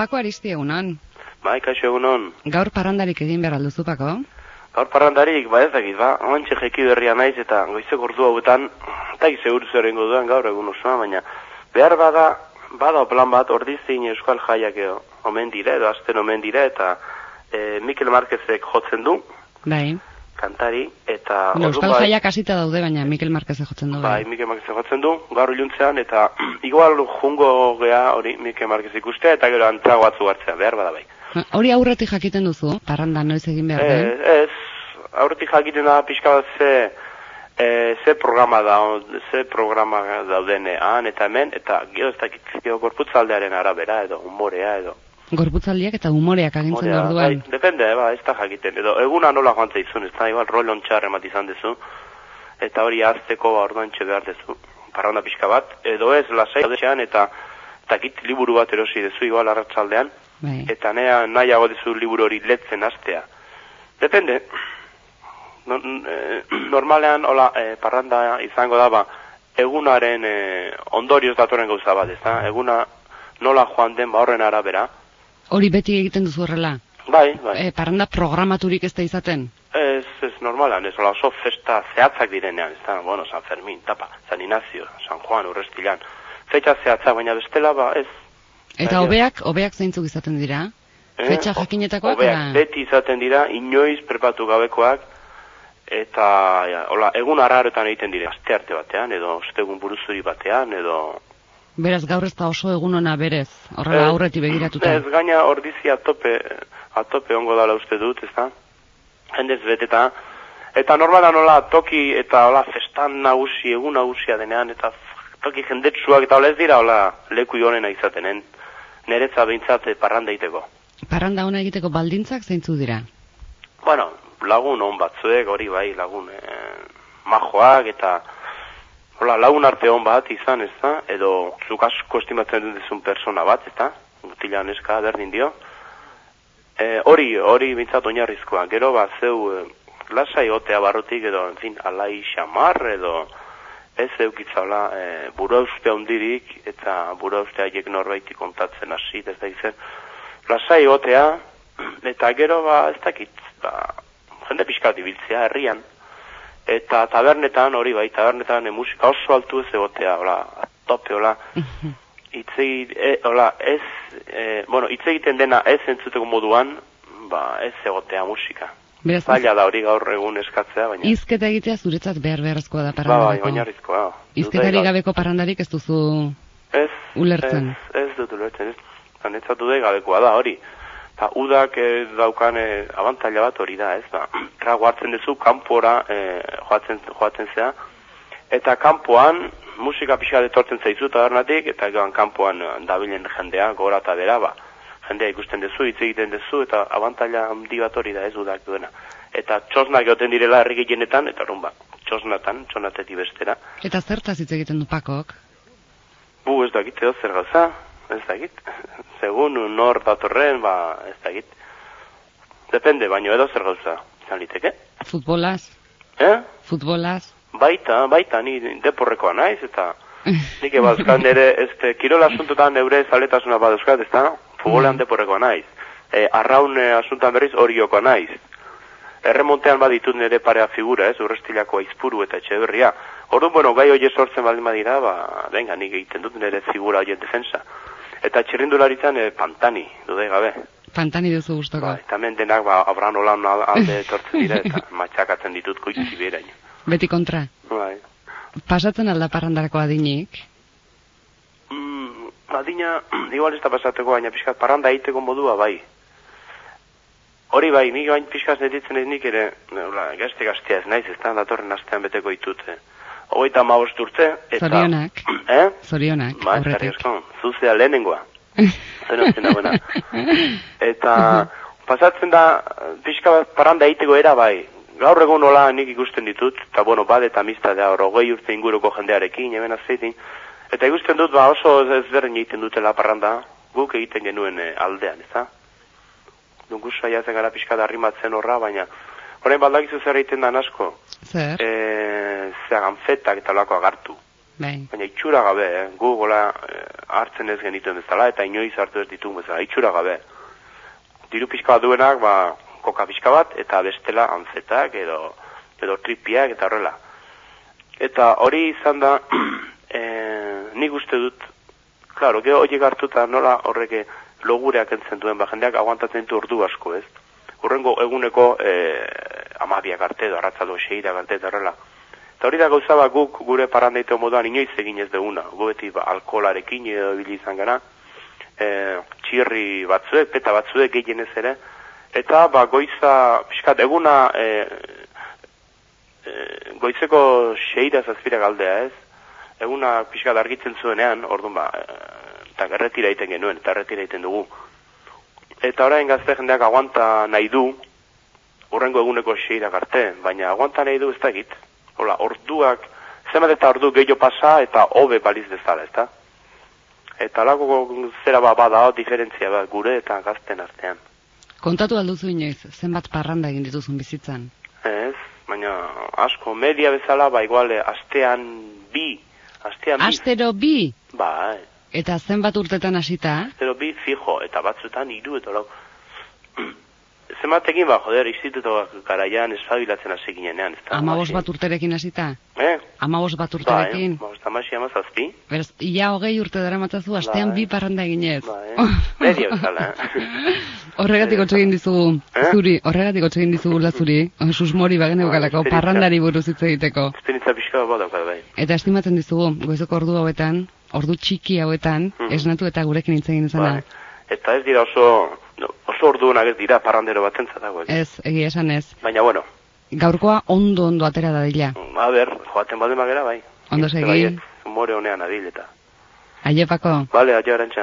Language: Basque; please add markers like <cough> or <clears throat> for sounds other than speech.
Pako Aristi egunon. Bai, kaixo egunon. Gaur parandarik egin behar alduzu, Pako? Gaur parrandarik, ba ez dakit, ba, oantxe jeki berria naiz eta goizeko ordu hauetan, eta seguru zer egingo duan gaur egun osoa, baina behar bada, bada plan bat, ordizin euskal jaiak edo, omen dira, edo azten omen dira, eta e, Mikel Marquezek jotzen du, Bai. Kantari, eta... Orduan Euskal bai- hasita daude, baina Mikel Marquez jotzen du. Bai, Mikel Marquezek jotzen du, gaur iluntzean, eta <clears throat> igual jungo gea hori Mikel Marquez ikustea, eta gero antrago batzu hartzea, behar bada bai. Hori aurretik jakiten duzu, parranda noiz egin behar den. Ez, ez, aurretik jakiten da pixka bat ze, e, ze programa da, ze programa dauden han eta hemen, eta gero ez dakit, gero gorputzaldearen arabera, edo humorea, edo. Gorputzaldiak eta humoreak agintzen humorea, orduan. bai, depende, ba, ez da jakiten, edo eguna nola joan zaizun, ez da, igual rolon txar emat izan dezu, eta hori azteko ba, orduan txe behar dezu, parranda pixka bat, edo ez, lasai daudean, eta takit liburu bat erosi dezu, igual arratsaldean, Bai. eta nea nahiago dezu liburu hori letzen hastea. Depende. No, eh, normalean, hola, eh, parranda izango da, ba, egunaren eh, ondorioz datoren gauza bat, ezta? Eguna nola joan den ba horren arabera. Hori beti egiten duzu horrela. Bai, bai. E, parranda programaturik ez da izaten. Ez, ez normalan, ez hola oso festa zehatzak direnean, ez da, bueno, San Fermin, tapa, San Ignacio, San Juan, Urrestilan. Fetxa zehatzak, baina bestela, ba, ez. Eta hobeak, hobeak zeintzuk izaten dira. Eh, Fetxa jakinetakoak, hobeak beti izaten dira, inoiz prepatu gabekoak, eta ja, hola, egun arrarotan egiten dira, aste arte batean, edo ostegun buruzuri batean, edo... Beraz gaur ez da oso egun ona berez, horrela aurreti begiratuta. Ez gaina ordizi atope, atope ongo dala uste dut, ez da? Jendez beteta. Eta normala nola toki eta hola festan nagusi, egun nagusia denean, eta toki jendetsuak eta hola ez dira hola leku honena izatenen. Neretza behintzat eh, parranda egiteko. Parranda ona egiteko baldintzak zeintzu dira. Bueno, lagun on batzuek, hori bai, lagun eh, majoak eta hola, lagun arte on bat izan, ez da? Edo zuk asko estimatzen duzun persona bat, ez da? Mutila neska berdin dio. E, hori, hori bintzat oinarrizkoa. Gero ba, zeu e, lasai otea barrutik edo, en fin, alai xamar edo ez eukitzala e, bura uste hondirik eta bura uste haiek norbaiti kontatzen hasi, ez da izen. Lasai otea, eta gero ba, ez dakit, ba, jende pixkat ibiltzea herrian. Eta tabernetan, hori bai, tabernetan e, musika oso altu ez egotea, hola, tope, hola, <laughs> hitz egit- e, hola, ez, e, bueno, hitz egiten dena ez entzuteko moduan, ba, ez egotea musika. Beraz, Zaila da hori gaur egun eskatzea, baina... izketa egitea zuretzat behar beharrezkoa da ba, bai, oinarrizkoa. Izketari gabeko parrandarik ez duzu Ez, ulertzen. Ez, ez dut ulertzen, ez. Zanetzatu dut gabekoa da hori. Ta udak eh, daukan eh, abantaila bat hori da, ez ba. Trago <clears throat> hartzen duzu kanpora eh, joatzen, joatzen zea. Eta kanpoan musika pixka etortzen zaizu tabernatik, eta gero kanpoan dabilen jendea, gora eta bera, ba. Jendea ikusten duzu, hitz egiten duzu, eta abantaila handi bat hori da ez udak duena. Eta txosnak egoten direla herri gehienetan, eta orduan ba, txosnatan, txonatetik bestera. Eta zertaz hitz egiten du pakok? Bu, ez dakit, edo zer gauza, ez dakit. Segun nor datorren, ba, ez dakit. Depende, baino edo zer gauza, izan liteke. Futbolaz? Eh? Futbolaz? Baita, baita, ni deporrekoa naiz, eta <laughs> nik ebazkan ere, este, kirola asuntotan eure zaletasuna baduzkat, ez da? Futbolean deporrekoa naiz. E, arraun e, asuntan berriz oriokoa naiz. Erremontean baditut nire parea figura, ez, urrestilako aizpuru eta etxeberria. Orduan, bueno, gai hori sortzen baldin badira, ba, venga, nik egiten dut nire figura horien defensa. Eta txirrindularitzan e, pantani, dude gabe. Pantani duzu gustoko. Ba, eta denak, ba, abran olan alde <laughs> etortzen dira, eta matxakatzen ditut koitzi beraino. Beti kontra. Bai. Pasatzen alda parrandarako adinik? Mm, adina, <clears throat> igual ez da pasateko, baina pixkat parranda egiteko modua bai. Hori bai, nik bain pixkaz netitzen ez nik ere, gazte gaztea ez naiz, ez da, datorren astean beteko ditut. Eh. Hogeita maost urte, eta... Zorionak. <clears throat> Eh? Zorionak, Ba, aurretik. asko, zuzea lehenengoa. Zenotzen da, buena. Eta pasatzen da, pixka bat parranda egiteko era bai. Gaur egun nola nik ikusten ditut, eta bueno, bad eta amistadea hor, hogei urte inguruko jendearekin, hemen azeitin. Eta ikusten dut, ba oso ezberdin egiten dutela parranda, guk egiten genuen eh, aldean, ez da? Dugu saiatzen gara pixka da arrimatzen horra, baina orain baldakizu zer egiten da asko. Zer? E, zeagan fetak eta lako agartu. Bai. baina itxura gabe, eh? gu gola eh, hartzen ez genituen bezala, eta inoiz hartu ez ditugun bezala, itxura gabe. Diru pixka bat duenak, ba, koka pixka bat, eta bestela antzetak, edo, edo tripiak, eta horrela. Eta hori izan da, <clears throat> eh, nik uste dut, klaro, gero horiek hartuta nola horreke logureak entzen duen, ba, jendeak aguantatzen du ordu asko, ez? Urrengo eguneko eh, amabiak arte edo, arratzaldo seirak arte eta horrela. Eta hori da gauza ba guk gure parandeito moduan inoiz egin ez duguna. Gu beti ba, alkolarekin edo ibili izan gara, e, txirri batzuek, peta batzuek gehienez ere, eta ba goiza, pixkat, eguna e, e, goizeko seira zazpira galdea ez, eguna pixkat argitzen zuenean, orduan ba, e, eta erretira egiten genuen, eta erretira egiten dugu. Eta orain gazte jendeak aguanta nahi du, urrengo eguneko seirak arte, baina aguanta nahi du ez dakit. Hola, orduak, zenbat eta ordu gehiago pasa eta hobe baliz dezala, ezta? Eta lako zera ba bada, diferentzia bat gure eta gazten artean. Kontatu alduzu inoiz, zenbat parranda egin dituzun bizitzan. Ez, baina asko, media bezala, ba iguale, astean bi, astean bi. Astero bi! Ba, Eta zenbat urtetan hasita? astero bi fijo, eta batzutan hiru eta lau. <clears throat> Zematekin ba, joder, instituto garaian espabilatzen hasi ginenean, ez? Amabos bat urterekin hasita? Eh? Amabos bat Ba, eh? urterekin? Ba, tamasi amazazpi. Beraz, ia hogei urte dara matzazu, astean Bai. bi parranda eginez. Ba, eh? Medio bezala, eh? <laughs> Horregatik otso egin dizugu, Eh? zuri, horregatik otso egin dizugu zuri, susmori bagen eukalako, Esperientzia. parrandari buruz hitz egiteko. Esperientzia pixka bat bai. Eta estimatzen dizugu, goizoko ordu hauetan, ordu txiki hauetan, Mhm. esnatu eta gurekin hitz egin izana. Bai. Eta ez dira oso, no, oso orduanak ez dira parrandero bat entzatago. Ez, egia esan ez. Baina, bueno, Gaurkoa ondo ondo atera da dila. a ber, joaten baldin bagera, bai. Ondo segi. Humore honean adil eta. Aiepako. Bale, aia.